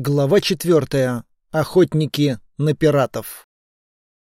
Глава четвертая. Охотники на пиратов.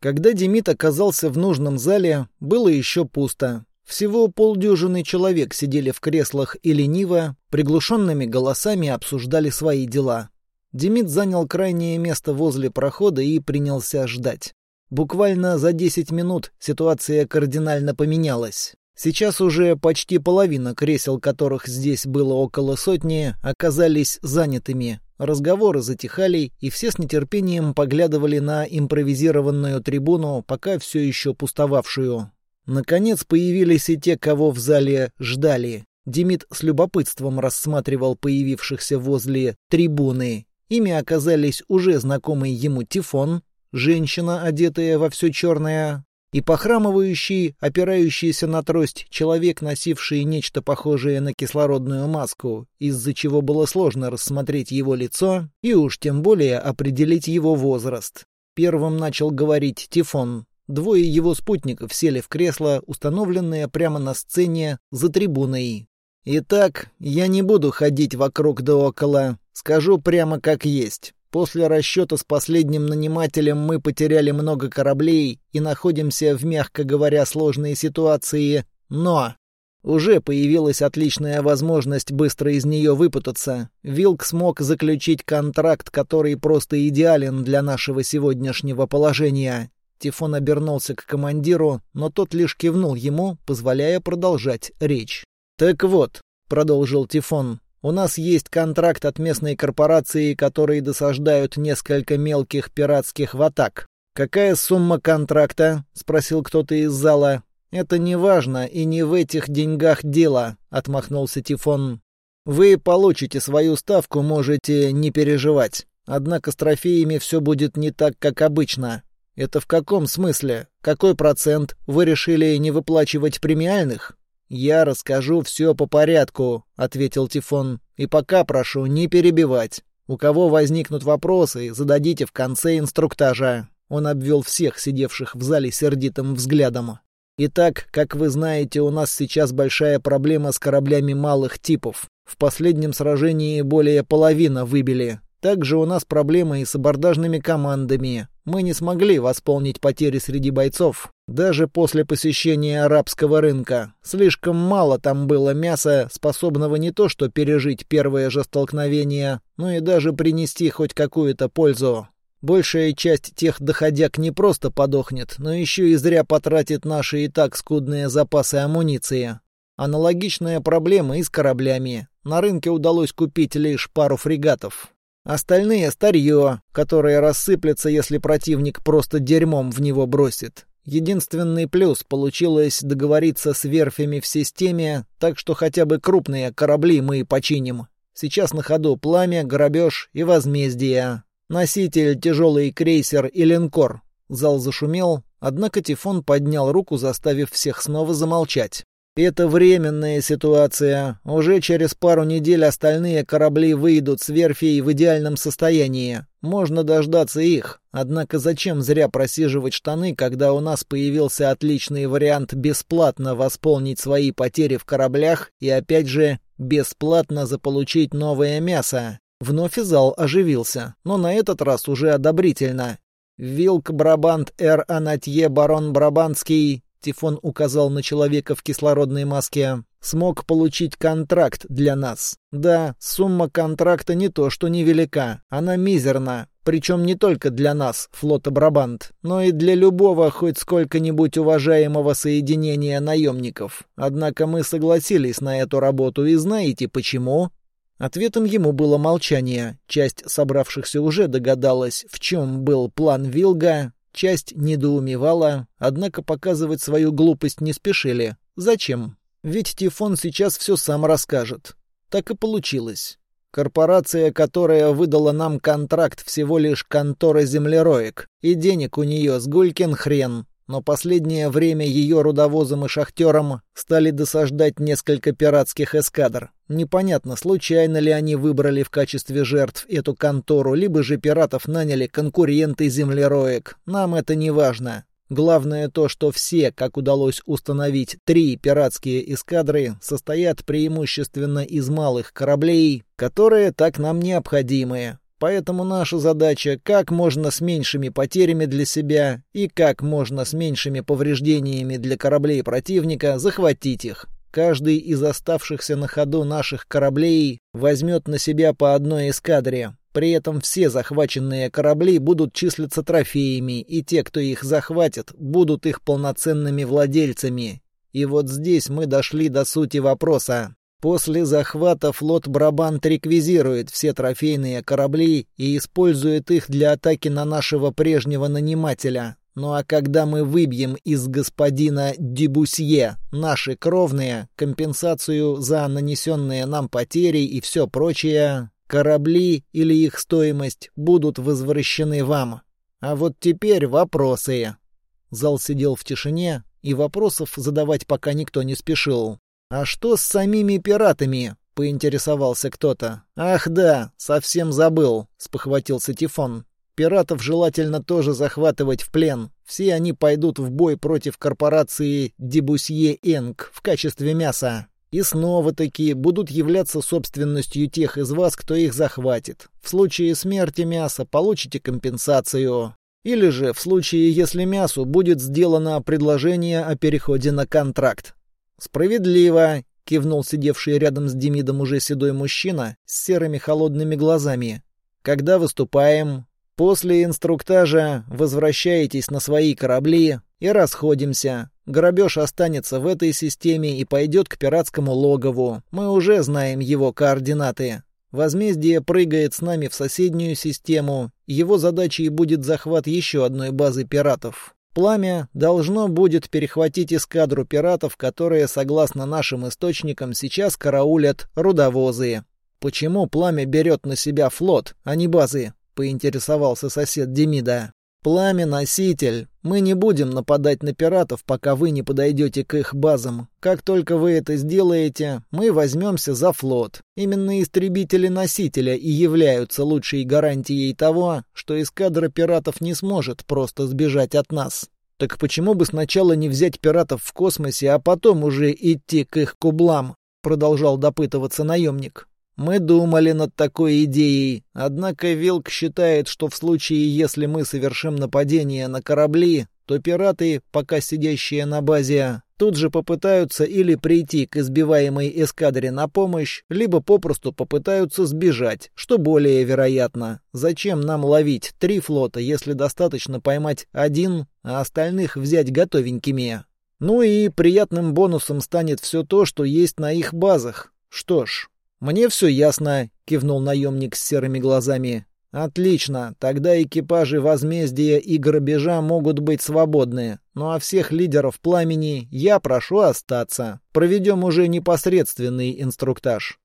Когда Демид оказался в нужном зале, было еще пусто. Всего полдюжины человек сидели в креслах и лениво, приглушенными голосами обсуждали свои дела. Демид занял крайнее место возле прохода и принялся ждать. Буквально за 10 минут ситуация кардинально поменялась. Сейчас уже почти половина кресел, которых здесь было около сотни, оказались занятыми. Разговоры затихали, и все с нетерпением поглядывали на импровизированную трибуну, пока все еще пустовавшую. Наконец появились и те, кого в зале ждали. Демид с любопытством рассматривал появившихся возле трибуны. Ими оказались уже знакомый ему Тифон, женщина, одетая во все черное, и похрамывающий, опирающийся на трость человек, носивший нечто похожее на кислородную маску, из-за чего было сложно рассмотреть его лицо и уж тем более определить его возраст. Первым начал говорить Тифон. Двое его спутников сели в кресло, установленное прямо на сцене за трибуной. «Итак, я не буду ходить вокруг да около, скажу прямо как есть. После расчета с последним нанимателем мы потеряли много кораблей и находимся в, мягко говоря, сложной ситуации, но уже появилась отличная возможность быстро из нее выпутаться. Вилк смог заключить контракт, который просто идеален для нашего сегодняшнего положения. Тифон обернулся к командиру, но тот лишь кивнул ему, позволяя продолжать речь. «Так вот», — продолжил Тифон, у нас есть контракт от местной корпорации, которые досаждают несколько мелких пиратских ватак. Какая сумма контракта? спросил кто-то из зала. Это не важно и не в этих деньгах дело, отмахнулся Тифон. Вы получите свою ставку, можете не переживать. Однако с трофеями все будет не так, как обычно. Это в каком смысле? Какой процент? Вы решили не выплачивать премиальных? «Я расскажу все по порядку», — ответил Тифон. «И пока прошу не перебивать. У кого возникнут вопросы, зададите в конце инструктажа». Он обвел всех сидевших в зале сердитым взглядом. «Итак, как вы знаете, у нас сейчас большая проблема с кораблями малых типов. В последнем сражении более половины выбили. Также у нас проблемы и с абордажными командами. Мы не смогли восполнить потери среди бойцов, даже после посещения арабского рынка. Слишком мало там было мяса, способного не то что пережить первое же столкновение, но и даже принести хоть какую-то пользу. Большая часть тех доходяг не просто подохнет, но еще и зря потратит наши и так скудные запасы амуниции. Аналогичная проблема и с кораблями. На рынке удалось купить лишь пару фрегатов. Остальные — старье, которое рассыплется, если противник просто дерьмом в него бросит. Единственный плюс — получилось договориться с верфями в системе, так что хотя бы крупные корабли мы починим. Сейчас на ходу пламя, грабеж и возмездие. Носитель, тяжелый крейсер и линкор. Зал зашумел, однако Тифон поднял руку, заставив всех снова замолчать. Это временная ситуация. Уже через пару недель остальные корабли выйдут с верфей в идеальном состоянии. Можно дождаться их. Однако зачем зря просиживать штаны, когда у нас появился отличный вариант бесплатно восполнить свои потери в кораблях и опять же бесплатно заполучить новое мясо? Вновь и зал оживился, но на этот раз уже одобрительно. Вилк Брабант Р. Анатье Барон Брабантский Тифон указал на человека в кислородной маске, смог получить контракт для нас. Да, сумма контракта не то, что невелика, она мизерна. Причем не только для нас, флота Брабант, но и для любого хоть сколько-нибудь уважаемого соединения наемников. Однако мы согласились на эту работу, и знаете почему? Ответом ему было молчание. Часть собравшихся уже догадалась, в чем был план Вилга, Часть недоумевала, однако показывать свою глупость не спешили. Зачем? Ведь Тифон сейчас все сам расскажет. Так и получилось. Корпорация, которая выдала нам контракт, всего лишь контора землероек, и денег у нее с хрен но последнее время ее рудовозам и шахтерам стали досаждать несколько пиратских эскадр. Непонятно, случайно ли они выбрали в качестве жертв эту контору, либо же пиратов наняли конкуренты землероек. Нам это не важно. Главное то, что все, как удалось установить, три пиратские эскадры состоят преимущественно из малых кораблей, которые так нам необходимы. Поэтому наша задача — как можно с меньшими потерями для себя и как можно с меньшими повреждениями для кораблей противника захватить их. Каждый из оставшихся на ходу наших кораблей возьмет на себя по одной эскадре. При этом все захваченные корабли будут числиться трофеями, и те, кто их захватит, будут их полноценными владельцами. И вот здесь мы дошли до сути вопроса. После захвата флот Брабант реквизирует все трофейные корабли и использует их для атаки на нашего прежнего нанимателя. Ну а когда мы выбьем из господина Дебусье наши кровные, компенсацию за нанесенные нам потери и все прочее, корабли или их стоимость будут возвращены вам. А вот теперь вопросы. Зал сидел в тишине, и вопросов задавать пока никто не спешил. «А что с самими пиратами?» — поинтересовался кто-то. «Ах да, совсем забыл», — спохватился Тифон. «Пиратов желательно тоже захватывать в плен. Все они пойдут в бой против корпорации Дебусье Энг в качестве мяса. И снова такие будут являться собственностью тех из вас, кто их захватит. В случае смерти мяса получите компенсацию. Или же в случае, если мясу будет сделано предложение о переходе на контракт. «Справедливо!» — кивнул сидевший рядом с Демидом уже седой мужчина с серыми холодными глазами. «Когда выступаем?» «После инструктажа возвращаетесь на свои корабли и расходимся. Грабеж останется в этой системе и пойдет к пиратскому логову. Мы уже знаем его координаты. Возмездие прыгает с нами в соседнюю систему. Его задачей будет захват еще одной базы пиратов. Пламя должно будет перехватить эскадру пиратов, которые, согласно нашим источникам, сейчас караулят рудовозы. «Почему пламя берет на себя флот, а не базы?» — поинтересовался сосед Демида. «Пламя-носитель. Мы не будем нападать на пиратов, пока вы не подойдете к их базам. Как только вы это сделаете, мы возьмемся за флот. Именно истребители-носителя и являются лучшей гарантией того, что эскадра пиратов не сможет просто сбежать от нас. Так почему бы сначала не взять пиратов в космосе, а потом уже идти к их кублам?» Продолжал допытываться наемник. Мы думали над такой идеей, однако Вилк считает, что в случае, если мы совершим нападение на корабли, то пираты, пока сидящие на базе, тут же попытаются или прийти к избиваемой эскадре на помощь, либо попросту попытаются сбежать, что более вероятно. Зачем нам ловить три флота, если достаточно поймать один, а остальных взять готовенькими? Ну и приятным бонусом станет все то, что есть на их базах. Что ж, «Мне все ясно», — кивнул наемник с серыми глазами. «Отлично, тогда экипажи возмездия и грабежа могут быть свободны. Ну а всех лидеров пламени я прошу остаться. Проведем уже непосредственный инструктаж».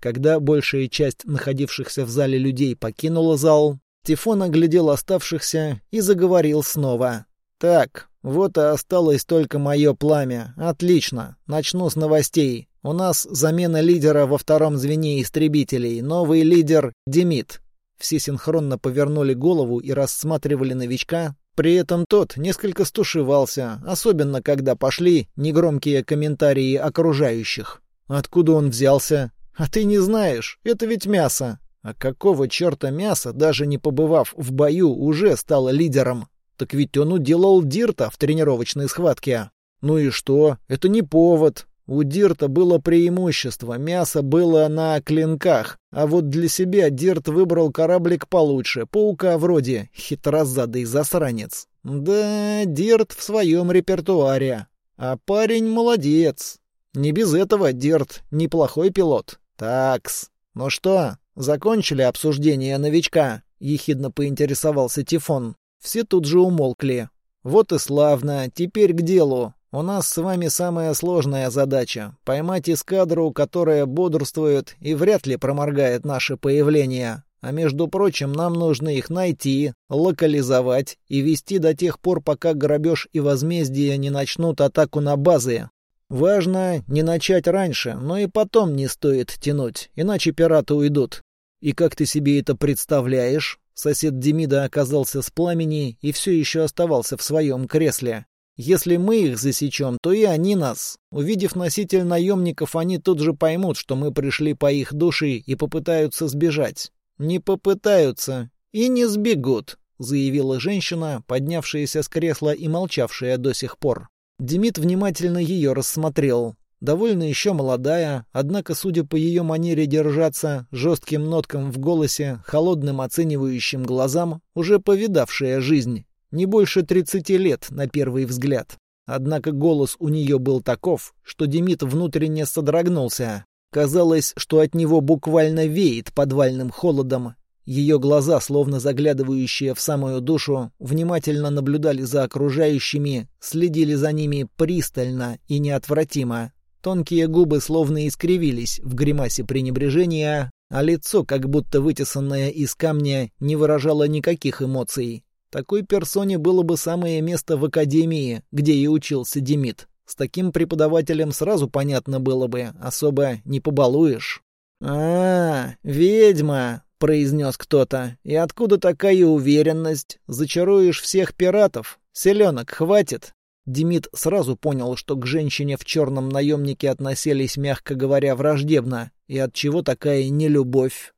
Когда большая часть находившихся в зале людей покинула зал, Тифон оглядел оставшихся и заговорил снова. «Так, вот и осталось только мое пламя. Отлично. Начну с новостей. У нас замена лидера во втором звене истребителей. Новый лидер — Демид. Все синхронно повернули голову и рассматривали новичка. При этом тот несколько стушевался, особенно когда пошли негромкие комментарии окружающих. Откуда он взялся? А ты не знаешь, это ведь мясо. А какого черта мясо, даже не побывав в бою, уже стало лидером? Так ведь он уделал Дирта в тренировочной схватке. Ну и что? Это не повод. У Дирта было преимущество, мясо было на клинках, а вот для себя Дирт выбрал кораблик получше, паука вроде, хитрозадый засранец. Да, Дирт в своем репертуаре. А парень молодец. Не без этого Дирт неплохой пилот. Такс. Ну что, закончили обсуждение новичка? Ехидно поинтересовался Тифон. Все тут же умолкли. Вот и славно, теперь к делу. У нас с вами самая сложная задача — поймать эскадру, которая бодрствует и вряд ли проморгает наше появление. А между прочим, нам нужно их найти, локализовать и вести до тех пор, пока грабеж и возмездие не начнут атаку на базы. Важно не начать раньше, но и потом не стоит тянуть, иначе пираты уйдут. И как ты себе это представляешь? Сосед Демида оказался с пламени и все еще оставался в своем кресле. Если мы их засечем, то и они нас. Увидев носитель наемников, они тут же поймут, что мы пришли по их душе и попытаются сбежать. Не попытаются и не сбегут, заявила женщина, поднявшаяся с кресла и молчавшая до сих пор. Демид внимательно ее рассмотрел. Довольно еще молодая, однако, судя по ее манере держаться, жестким ноткам в голосе, холодным оценивающим глазам, уже повидавшая жизнь. Не больше тридцати лет, на первый взгляд. Однако голос у нее был таков, что Демид внутренне содрогнулся. Казалось, что от него буквально веет подвальным холодом. Ее глаза, словно заглядывающие в самую душу, внимательно наблюдали за окружающими, следили за ними пристально и неотвратимо. Тонкие губы словно искривились в гримасе пренебрежения, а лицо, как будто вытесанное из камня, не выражало никаких эмоций. Такой персоне было бы самое место в академии, где и учился Демид. С таким преподавателем сразу понятно было бы, особо не побалуешь. «А, ведьма!» — произнес кто-то. «И откуда такая уверенность? Зачаруешь всех пиратов? Селенок хватит?» Демид сразу понял, что к женщине в черном наемнике относились, мягко говоря, враждебно, и от чего такая нелюбовь.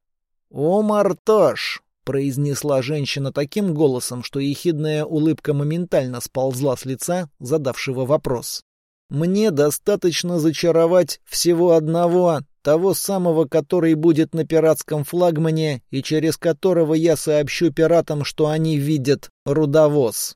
«О, Мартош!» — произнесла женщина таким голосом, что ехидная улыбка моментально сползла с лица, задавшего вопрос. «Мне достаточно зачаровать всего одного, того самого, который будет на пиратском флагмане и через которого я сообщу пиратам, что они видят рудовоз».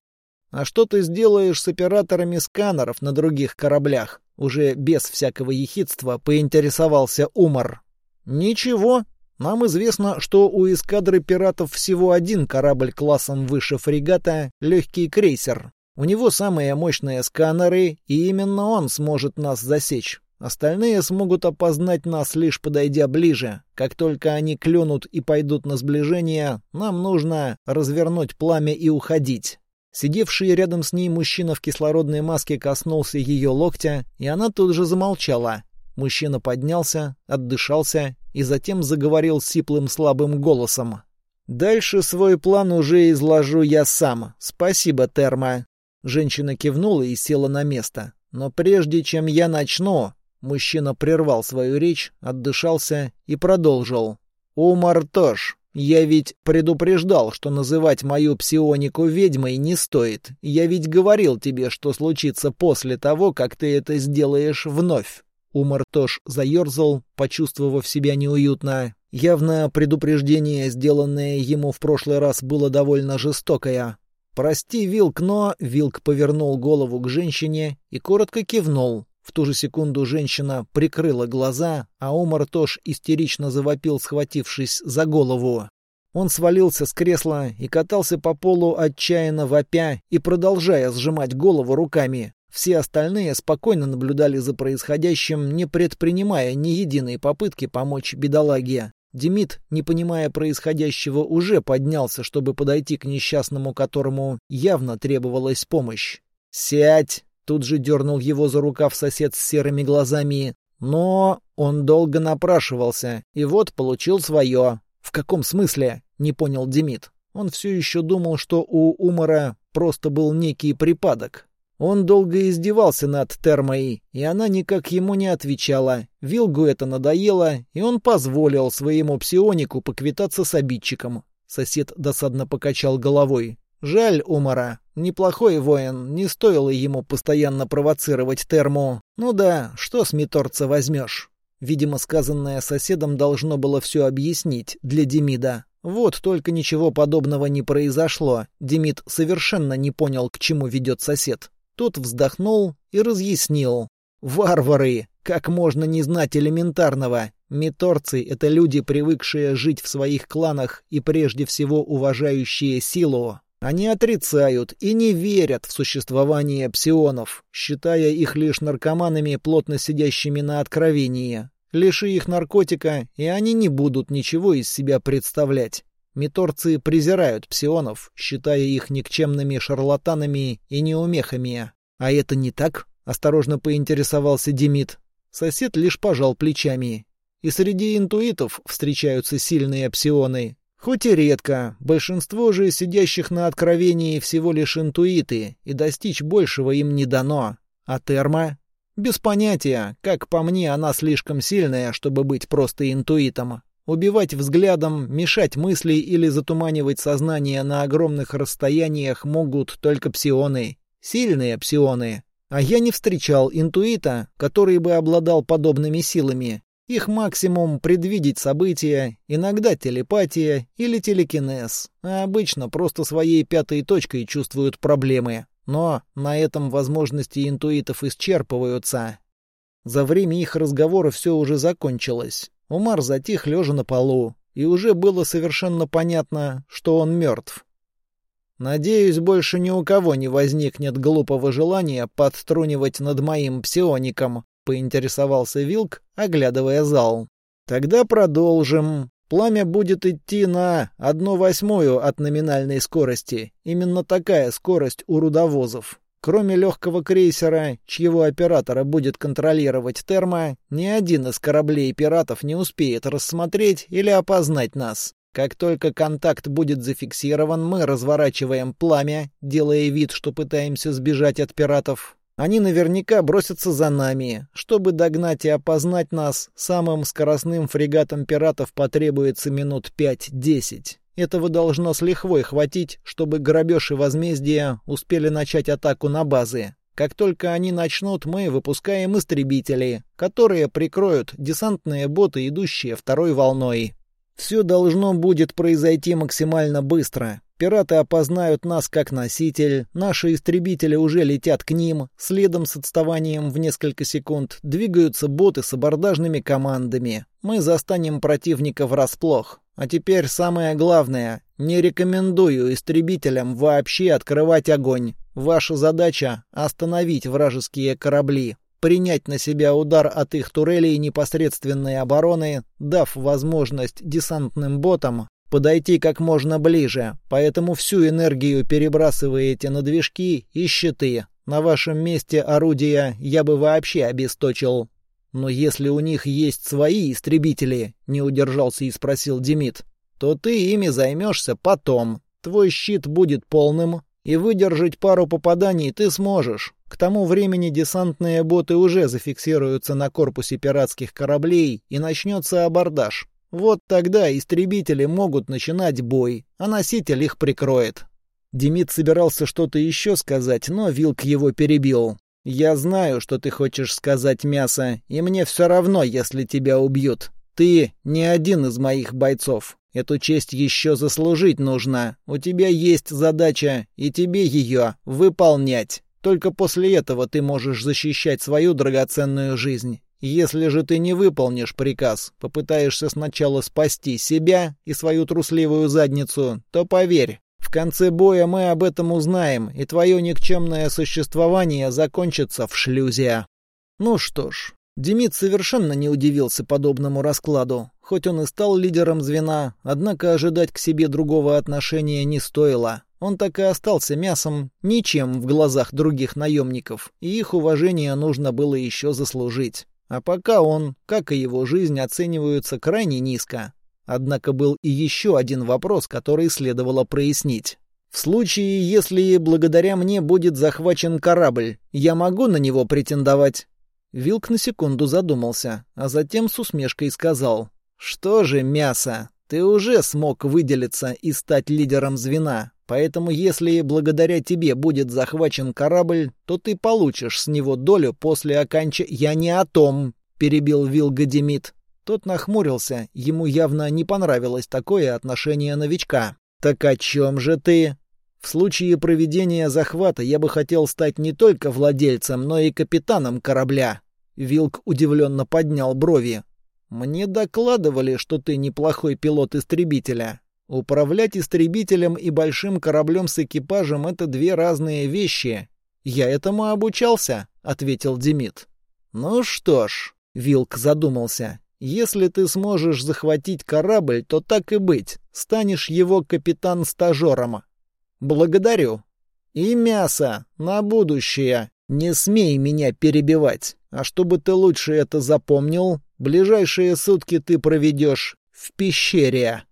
«А что ты сделаешь с операторами сканеров на других кораблях?» Уже без всякого ехидства поинтересовался Умар. «Ничего. Нам известно, что у эскадры пиратов всего один корабль классом выше фрегата — легкий крейсер. У него самые мощные сканеры, и именно он сможет нас засечь. Остальные смогут опознать нас, лишь подойдя ближе. Как только они клюнут и пойдут на сближение, нам нужно развернуть пламя и уходить. Сидевший рядом с ней мужчина в кислородной маске коснулся ее локтя, и она тут же замолчала. Мужчина поднялся, отдышался и затем заговорил сиплым слабым голосом. «Дальше свой план уже изложу я сам. Спасибо, Терма». Женщина кивнула и села на место. «Но прежде чем я начну...» Мужчина прервал свою речь, отдышался и продолжил. «Умар Тош, я ведь предупреждал, что называть мою псионику ведьмой не стоит. Я ведь говорил тебе, что случится после того, как ты это сделаешь вновь. Умартош заерзал, почувствовав себя неуютно. Явно предупреждение, сделанное ему в прошлый раз, было довольно жестокое. «Прости, Вилк, но...» Вилк повернул голову к женщине и коротко кивнул. В ту же секунду женщина прикрыла глаза, а Омар Тош истерично завопил, схватившись за голову. Он свалился с кресла и катался по полу отчаянно вопя и продолжая сжимать голову руками. Все остальные спокойно наблюдали за происходящим, не предпринимая ни единой попытки помочь бедолаге. Демид, не понимая происходящего, уже поднялся, чтобы подойти к несчастному, которому явно требовалась помощь. «Сядь!» Тут же дернул его за рукав сосед с серыми глазами. Но он долго напрашивался, и вот получил свое. «В каком смысле?» — не понял Демид. Он все еще думал, что у Умара просто был некий припадок. Он долго издевался над Термой, и она никак ему не отвечала. Вилгу это надоело, и он позволил своему псионику поквитаться с обидчиком. Сосед досадно покачал головой. Жаль Умара. Неплохой воин, не стоило ему постоянно провоцировать терму. Ну да, что с Миторца возьмешь? Видимо, сказанное соседом должно было все объяснить для Демида. Вот только ничего подобного не произошло. Демид совершенно не понял, к чему ведет сосед. Тот вздохнул и разъяснил. «Варвары! Как можно не знать элементарного? Миторцы — это люди, привыкшие жить в своих кланах и прежде всего уважающие силу. Они отрицают и не верят в существование псионов, считая их лишь наркоманами, плотно сидящими на откровении. Лиши их наркотика, и они не будут ничего из себя представлять. Миторцы презирают псионов, считая их никчемными шарлатанами и неумехами. А это не так? Осторожно поинтересовался Демид. Сосед лишь пожал плечами. И среди интуитов встречаются сильные псионы, Хоть и редко, большинство же сидящих на откровении всего лишь интуиты, и достичь большего им не дано. А терма? Без понятия. Как по мне, она слишком сильная, чтобы быть просто интуитом. Убивать взглядом, мешать мысли или затуманивать сознание на огромных расстояниях могут только псионы. Сильные псионы. А я не встречал интуита, который бы обладал подобными силами. Их максимум — предвидеть события, иногда телепатия или телекинез, а обычно просто своей пятой точкой чувствуют проблемы. Но на этом возможности интуитов исчерпываются. За время их разговора все уже закончилось. Умар затих, лежа на полу, и уже было совершенно понятно, что он мертв. Надеюсь, больше ни у кого не возникнет глупого желания подструнивать над моим псиоником, поинтересовался Вилк, оглядывая зал. Тогда продолжим. Пламя будет идти на одну восьмую от номинальной скорости. Именно такая скорость у рудовозов. Кроме легкого крейсера, чьего оператора будет контролировать термо, ни один из кораблей пиратов не успеет рассмотреть или опознать нас. Как только контакт будет зафиксирован, мы разворачиваем пламя, делая вид, что пытаемся сбежать от пиратов. Они наверняка бросятся за нами. Чтобы догнать и опознать нас, самым скоростным фрегатом пиратов потребуется минут пять-десять. Этого должно с лихвой хватить, чтобы грабеж и возмездие успели начать атаку на базы. Как только они начнут, мы выпускаем истребители, которые прикроют десантные боты, идущие второй волной. Все должно будет произойти максимально быстро. Пираты опознают нас как носитель, наши истребители уже летят к ним, следом с отставанием в несколько секунд двигаются боты с абордажными командами. Мы застанем противника врасплох. А теперь самое главное. Не рекомендую истребителям вообще открывать огонь. Ваша задача — остановить вражеские корабли, принять на себя удар от их турелей непосредственной обороны, дав возможность десантным ботам подойти как можно ближе, поэтому всю энергию перебрасываете на движки и щиты. На вашем месте орудия я бы вообще обесточил. Но если у них есть свои истребители, не удержался и спросил Демид, то ты ими займешься потом. Твой щит будет полным, и выдержать пару попаданий ты сможешь. К тому времени десантные боты уже зафиксируются на корпусе пиратских кораблей, и начнется абордаж. Вот тогда истребители могут начинать бой, а носитель их прикроет. Демид собирался что-то еще сказать, но Вилк его перебил. «Я знаю, что ты хочешь сказать, мясо, и мне все равно, если тебя убьют. Ты не один из моих бойцов. Эту честь еще заслужить нужно. У тебя есть задача, и тебе ее выполнять. Только после этого ты можешь защищать свою драгоценную жизнь. Если же ты не выполнишь приказ, попытаешься сначала спасти себя и свою трусливую задницу, то поверь, в конце боя мы об этом узнаем, и твое никчемное существование закончится в шлюзе. Ну что ж, Демид совершенно не удивился подобному раскладу. Хоть он и стал лидером звена, однако ожидать к себе другого отношения не стоило. Он так и остался мясом, ничем в глазах других наемников, и их уважение нужно было еще заслужить. А пока он, как и его жизнь, оцениваются крайне низко. Однако был и еще один вопрос, который следовало прояснить. В случае, если благодаря мне будет захвачен корабль, я могу на него претендовать? Вилк на секунду задумался, а затем с усмешкой сказал. «Что же, мясо, ты уже смог выделиться и стать лидером звена, поэтому если благодаря тебе будет захвачен корабль, то ты получишь с него долю после окончания... Я не о том, перебил Вилга Демид. Тот нахмурился, ему явно не понравилось такое отношение новичка. Так о чем же ты? В случае проведения захвата я бы хотел стать не только владельцем, но и капитаном корабля. Вилк удивленно поднял брови. «Мне докладывали, что ты неплохой пилот истребителя. Управлять истребителем и большим кораблем с экипажем — это две разные вещи. Я этому обучался», — ответил Демид. «Ну что ж», — Вилк задумался, — «если ты сможешь захватить корабль, то так и быть, станешь его капитан-стажером». «Благодарю». «И мясо на будущее. Не смей меня перебивать. А чтобы ты лучше это запомнил, Ближайшие сутки ты проведешь в пещере.